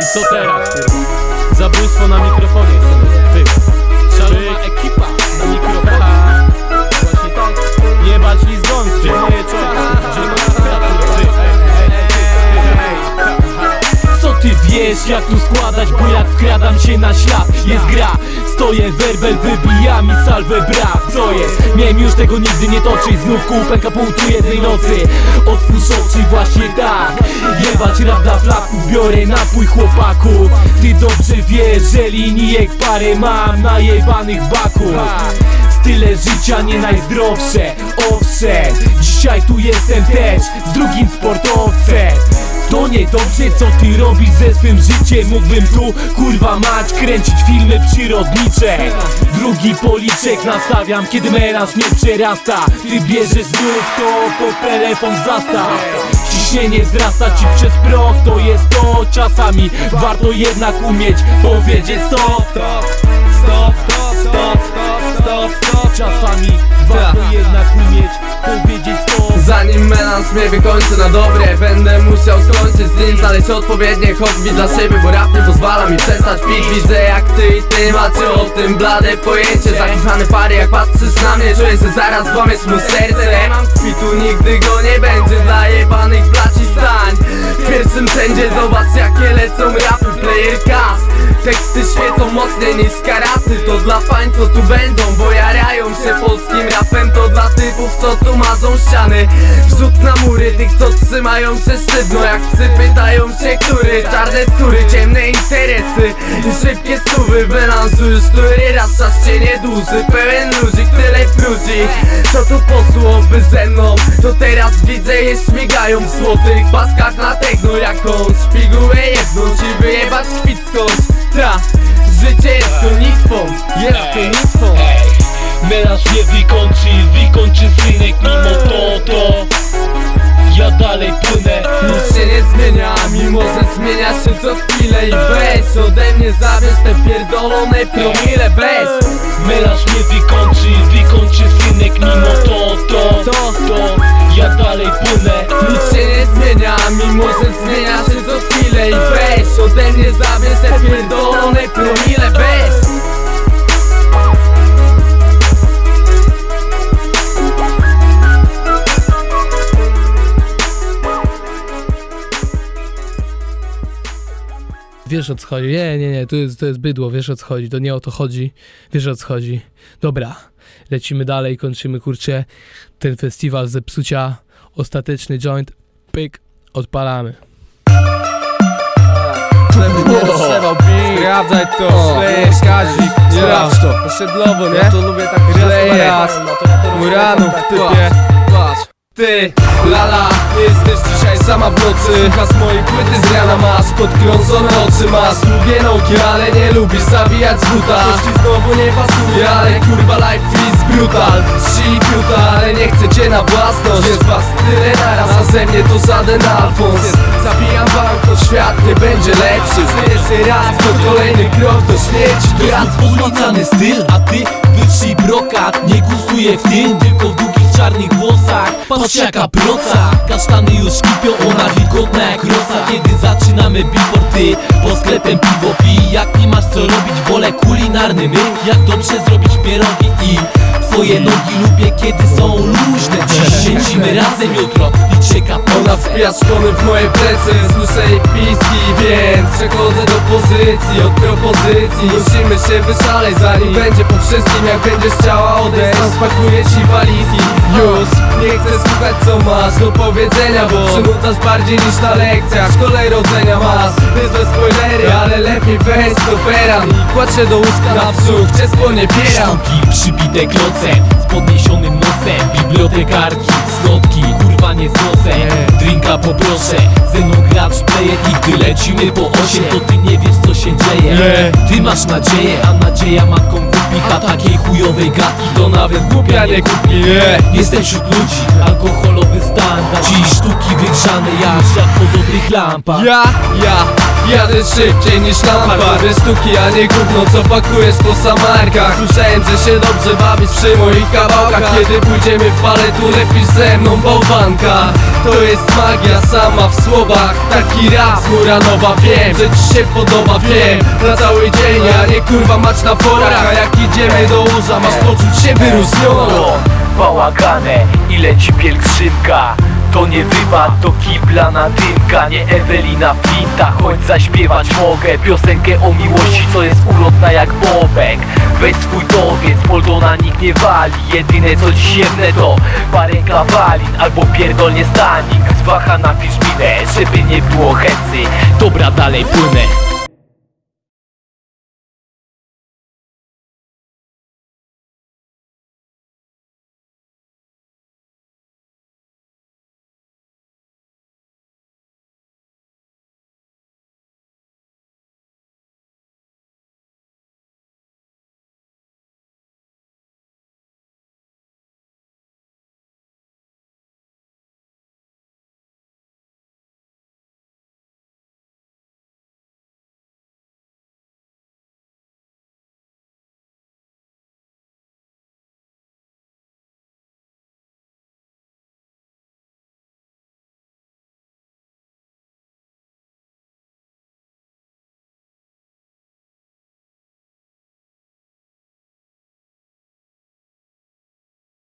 I co teraz, kurwa? Zabójstwo na mikrofonie, ty. Szalona ekipa na mikrofonie. Właśnie tak. Nie bać nic. Gdzie moje. Co ty wiesz, jak tu składać, bo jak wkradam się na ślad Jest gra, stoję, werbel wybija mi salwę braw Co jest? Miałem już tego nigdy nie toczyć Znów kółpęka pół tu jednej nocy. Otwórz oczy właśnie tak. Jebać rap dla flaków, biorę napój chłopaku. Ty dobrze wiesz, że linijek parę mam najebanych w baku Style życia nie najzdrowsze, owszem Dzisiaj tu jestem też z drugim sportowcem to niedobrze co ty robisz ze swym życiem? Mógłbym tu kurwa mać kręcić filmy przyrodnicze. Drugi policzek nastawiam kiedy melanż mnie przerasta. Ty bierzesz znów to pod telefon zastaw Ciśnienie wzrasta ci przez proch to jest to. Czasami warto jednak umieć powiedzieć stop. Stop, stop, stop, stop, stop, stop, stop. Czasami warto jednak umieć powiedzieć Zanim melanż mnie wykończy na dobre Będę musiał skończyć z nim Znaleźć odpowiednie hobby dla siebie Bo rap nie pozwala mi przestać pić. Widzę jak ty i ty macie o tym blade pojęcie. Zakochane pary jak patrzysz na mnie Czuję, że zaraz złamiesz mu serce. Nie mam kwitu, nigdy go nie będzie Dla jebanych braci stań. W pierwszym rzędzie zobacz jakie lecą rapy Player cast Teksty świecą mocniej niż karaty To dla pań co tu będą Bo jarają się polskim rapem To dla typów co tu mazą ściany. Wrzut na mury tych co trzymają się sztywno. Jak psy pytają się który? Czarne skóry, ciemne interesy. I szybkie stówy już który raz czas cię nie dłuży. Pełen ludzi, tyle próżni Co tu posłoby ze mną? To teraz widzę je śmigają w złotych paskach na techno I weź ode mnie zabierz te pierdolone promile Weź. Melanż mnie wykończy, wykończy Wiesz o co chodzi? Nie, nie, nie, to jest, to jest bydło, wiesz o co chodzi, to nie o to chodzi, wiesz o co chodzi. Dobra, lecimy dalej, kończymy kurczę ten festiwal zepsucia, ostateczny joint, pyk, odpalamy. Sprawdzaj to, szlejesz Kazik, sprawdź to. Osiedlowo, nie? to lubię tak Szlejesz Muranów w typie Patrz Ty, lala, jesteś dzisiaj sama w nocy. Słuchasz mojej płyty z rana masz Podkrążone oczy masz. Lubię nogi, ale nie lubisz zabijać z buta ci znowu nie pasuje, ale kurwa life is brutal. Shit brutal, ale nie chcę cię na własność. Jest was tyle naraz, a ze mnie to żaden Alfons. Zabijam bank, to świat nie będzie lepszy. Jeszcze raz, to kolejny krok do śmierci. To Brat, pozmacany styl, a ty wytrzyj brokat Nie gustuję w tym, tylko w długich czarnych włosach. Patrz jaka proca, kasztany już kipią Ona wilgotna jak rosa, kiedy zaczynamy before ty Po sklepem piwo pij, jak nie masz co robić Wolę kulinarny my, jak dobrze zrobić pierogi i Twoje nogi lubię kiedy są luźne. Dziś święcimy razem jutro, kaponę wpija szpony w moje plecy. Słyszę jej piski, więc przechodzę do pozycji. Od propozycji Musimy się wyszaleć zanim będzie po wszystkim. Jak będziesz chciała odejść Spakuję ci walizki. Już nie chcę słuchać co masz do powiedzenia Bo przynudzasz bardziej niż na lekcjach szkole rodzenia masz Niezłe spoilery, ale lepiej weź do peran. I kładź się do łóżka na brzuch, cię sponiewieram Sztuki przybite klocem Z podniesionym nosem. Bibliotekarki, slotki Kurwa nie znosę Poproszę Ze mną gracz I gdy lecimy po osiem To ty nie wiesz co się dzieje. Ty masz nadzieję A nadzieja matką głupich A takiej chujowej gadki. To nawet głupia nie kupi Jestem wśród ludzi Alkoholowy standard. Dziś sztuki wygrzane jak Jak po dobrych lampach. Ja, ja, Jadę szybciej niż lampa. Robię sztuki, a nie gówno co pakujesz po samarkach. Słyszałem, że się dobrze bawisz przy moich kawałkach. Kiedy pójdziemy w pale, tu lepisz ze mną bałwanka. To jest magia sama w słowach. Taki rap z Muranowa Wiem, że ci się podoba, wiem. Na cały dzień, a nie kurwa mać na forach. A jak idziemy do łoża, masz poczuć się wyróżnioną Bałagane i leci pielgrzymka? To nie wypad, to kibla na dymka. Nie Ewelina Flinta, choć zaśpiewać mogę. Piosenkę o miłości, co jest ulotna jak bobek. Weź swój dowiec, Poldona nikt nie wali. Jedyne co dziś jedne to parę kawalin Albo pierdolnie stanik. Z wacha napisz minę, żeby nie było chęcy Dobra, dalej płynę